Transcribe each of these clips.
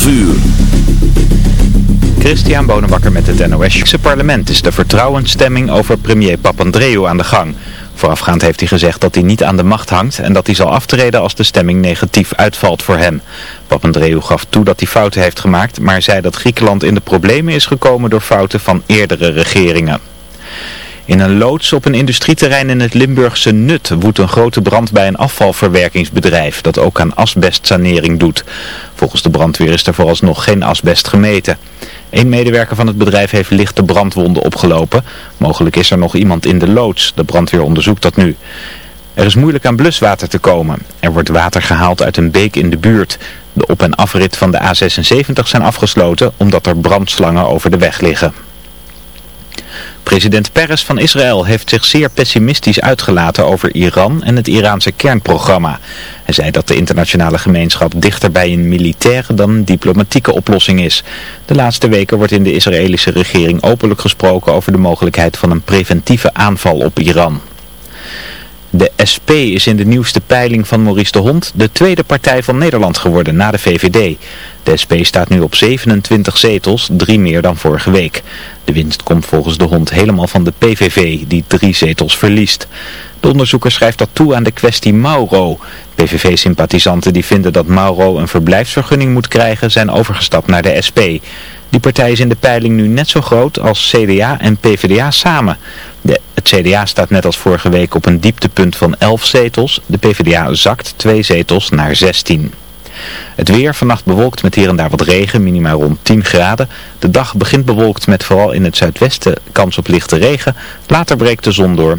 12 uur. Christian Bonenbakker met het NOS. Het parlement is de vertrouwensstemming over premier Papandreou aan de gang. Voorafgaand heeft hij gezegd dat hij niet aan de macht hangt en dat hij zal aftreden als de stemming negatief uitvalt voor hem. Papandreou gaf toe dat hij fouten heeft gemaakt, maar zei dat Griekenland in de problemen is gekomen door fouten van eerdere regeringen. In een loods op een industrieterrein in het Limburgse Nut woedt een grote brand bij een afvalverwerkingsbedrijf dat ook aan asbestsanering doet. Volgens de brandweer is er vooralsnog geen asbest gemeten. Een medewerker van het bedrijf heeft lichte brandwonden opgelopen. Mogelijk is er nog iemand in de loods. De brandweer onderzoekt dat nu. Er is moeilijk aan bluswater te komen. Er wordt water gehaald uit een beek in de buurt. De op- en afrit van de A76 zijn afgesloten omdat er brandslangen over de weg liggen. President Peres van Israël heeft zich zeer pessimistisch uitgelaten over Iran en het Iraanse kernprogramma. Hij zei dat de internationale gemeenschap dichter bij een militaire dan een diplomatieke oplossing is. De laatste weken wordt in de Israëlische regering openlijk gesproken over de mogelijkheid van een preventieve aanval op Iran. De SP is in de nieuwste peiling van Maurice de Hond de tweede partij van Nederland geworden na de VVD. De SP staat nu op 27 zetels, drie meer dan vorige week. De winst komt volgens de Hond helemaal van de PVV, die drie zetels verliest. De onderzoeker schrijft dat toe aan de kwestie Mauro. PVV-sympathisanten die vinden dat Mauro een verblijfsvergunning moet krijgen zijn overgestapt naar de SP. Die partij is in de peiling nu net zo groot als CDA en PvdA samen. De, het CDA staat net als vorige week op een dieptepunt van 11 zetels. De PvdA zakt twee zetels naar 16. Het weer vannacht bewolkt met hier en daar wat regen, minimaal rond 10 graden. De dag begint bewolkt met vooral in het zuidwesten kans op lichte regen. Later breekt de zon door.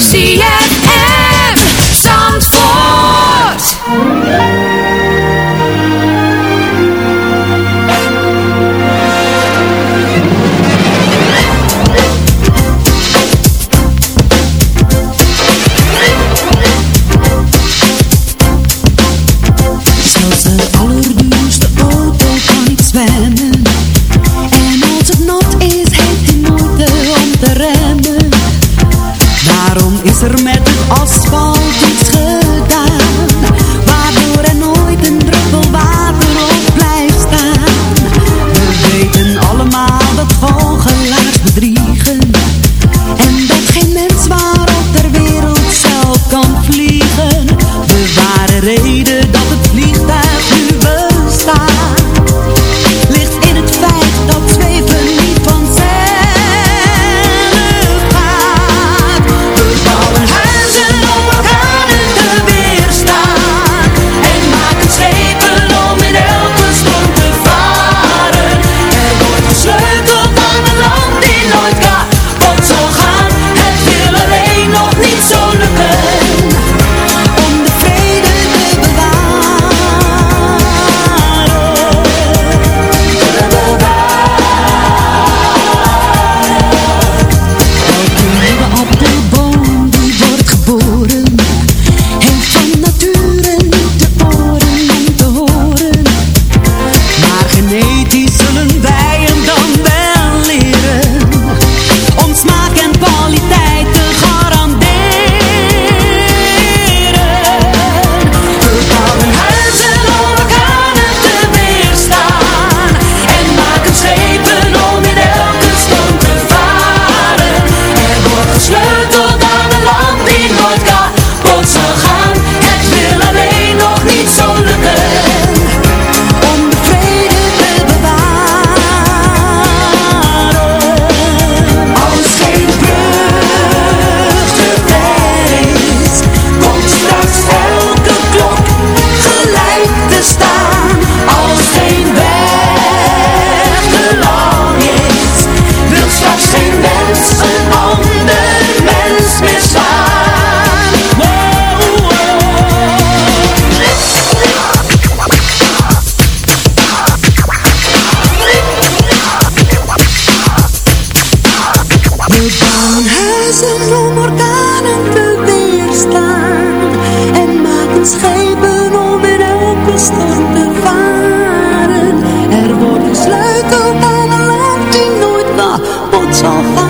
see 就放。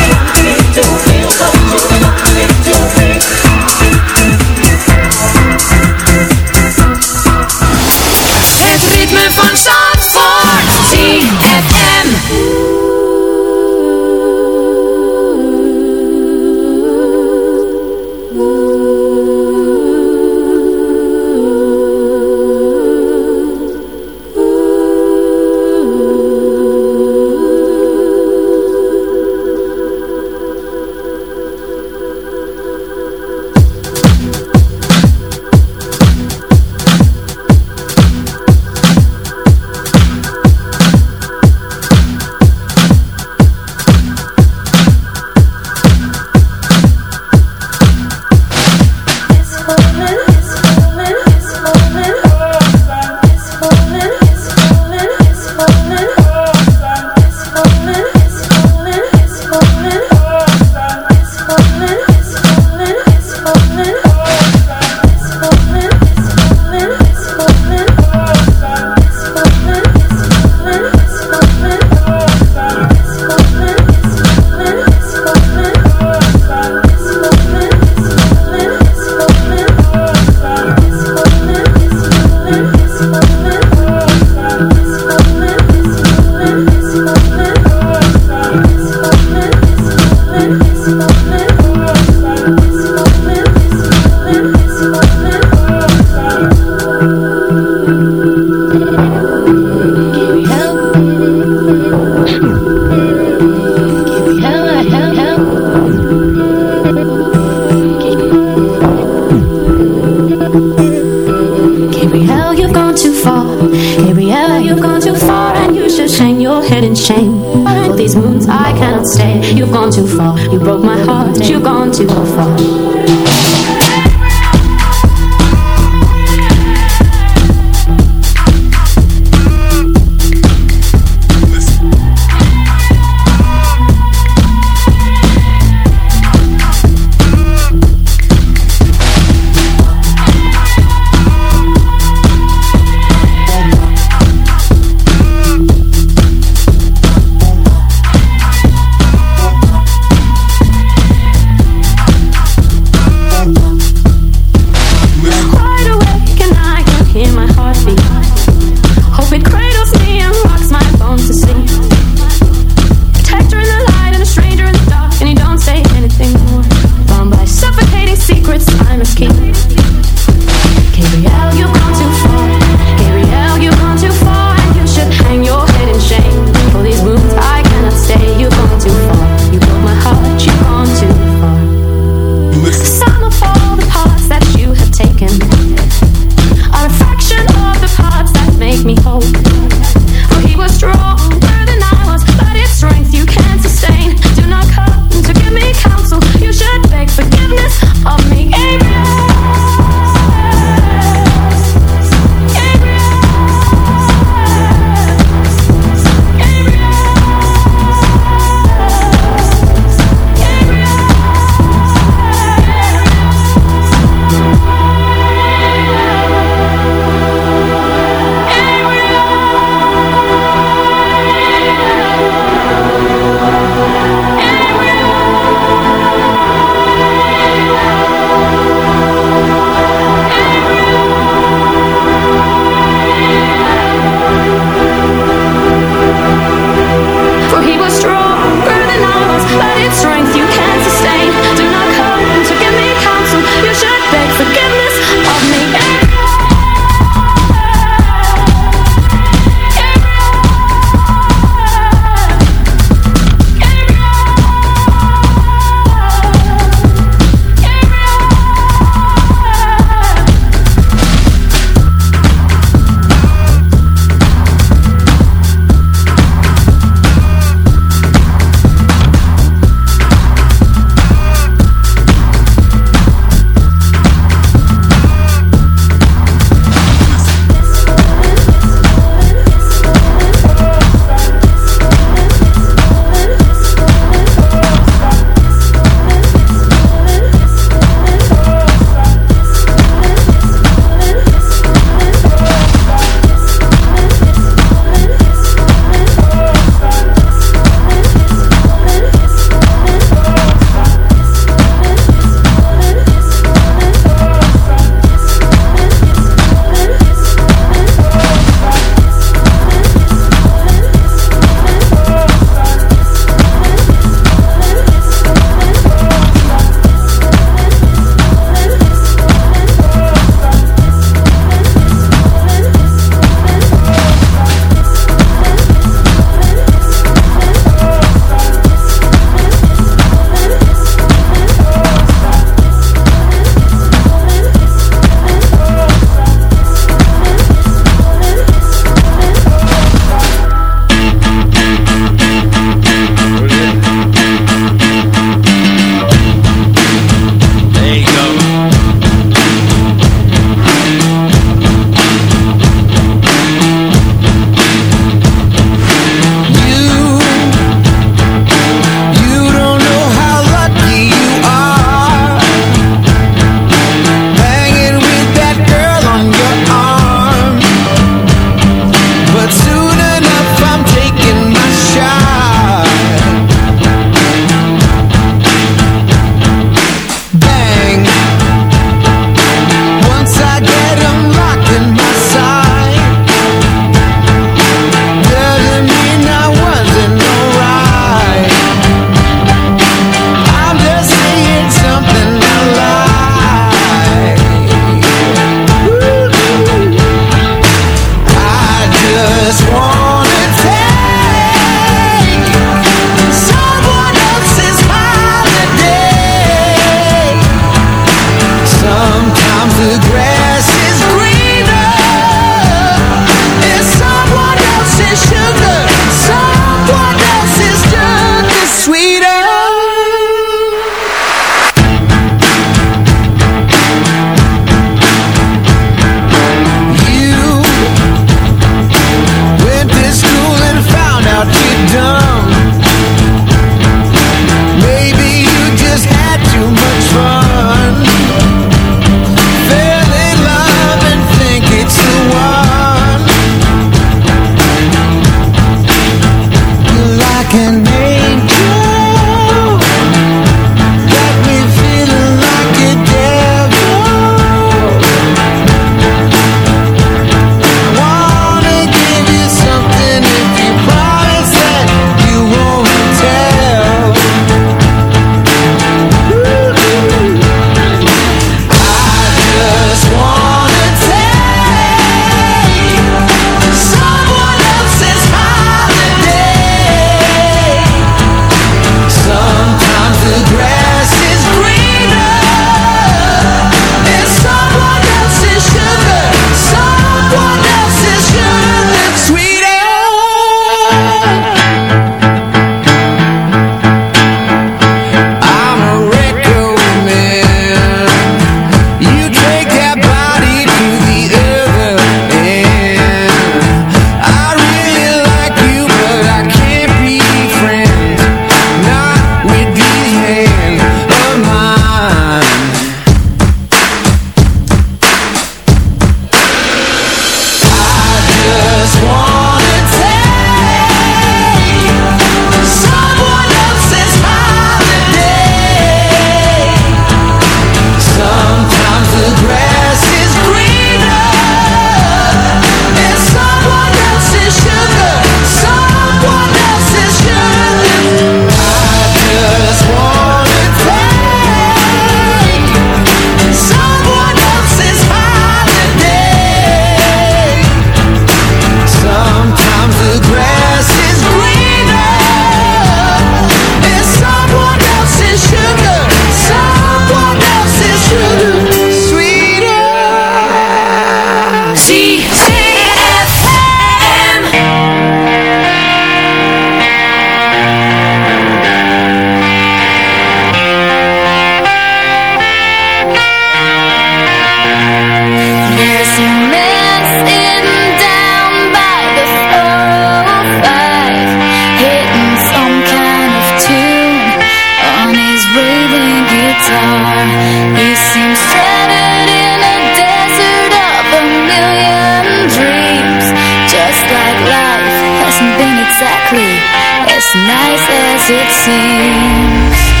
nice as it seems.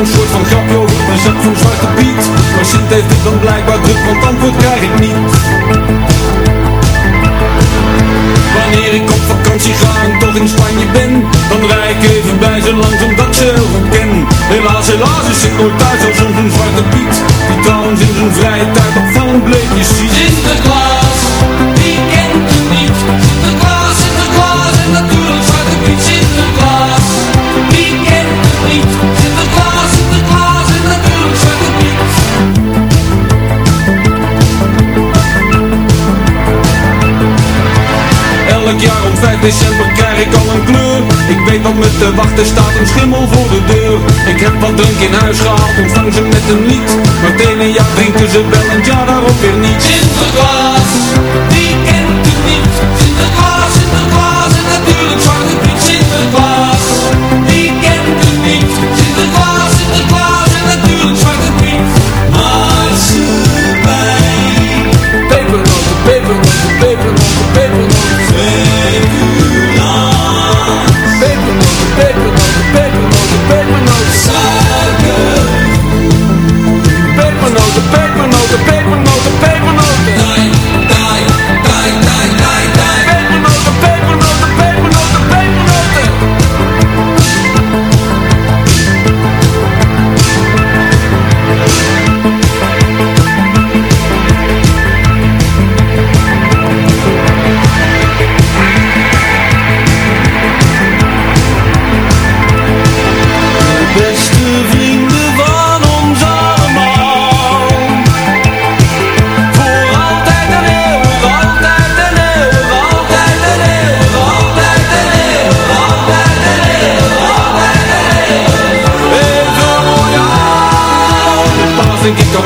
Een soort van grapje over mijn zak van Zwarte Piet. Maar Sint heeft het dan blijkbaar druk, want antwoord krijg ik niet. Wanneer ik op vakantie ga en toch in Spanje ben Dan rij ik even bij ze langs omdat ik ze heel goed ken. Helaas, helaas is ik nooit thuis als een Zwarte Piet Die trouwens in zijn vrije tijd op van bleekjes ziet Sinterklaas, Jaar om 5 december krijg ik al een kleur. Ik weet wat me te wachten staat, een schimmel voor de deur. Ik heb wat drank in huis gehaald, ontvang ze met een lied het ene jaar drinken ze wel en jaar daarop weer niet. Sinterklaas, wie